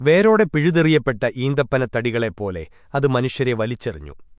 വേരോടെ പിഴുതെറിയപ്പെട്ട ഈന്തപ്പനത്തടികളെപ്പോലെ അത് മനുഷ്യരെ വലിച്ചെറിഞ്ഞു.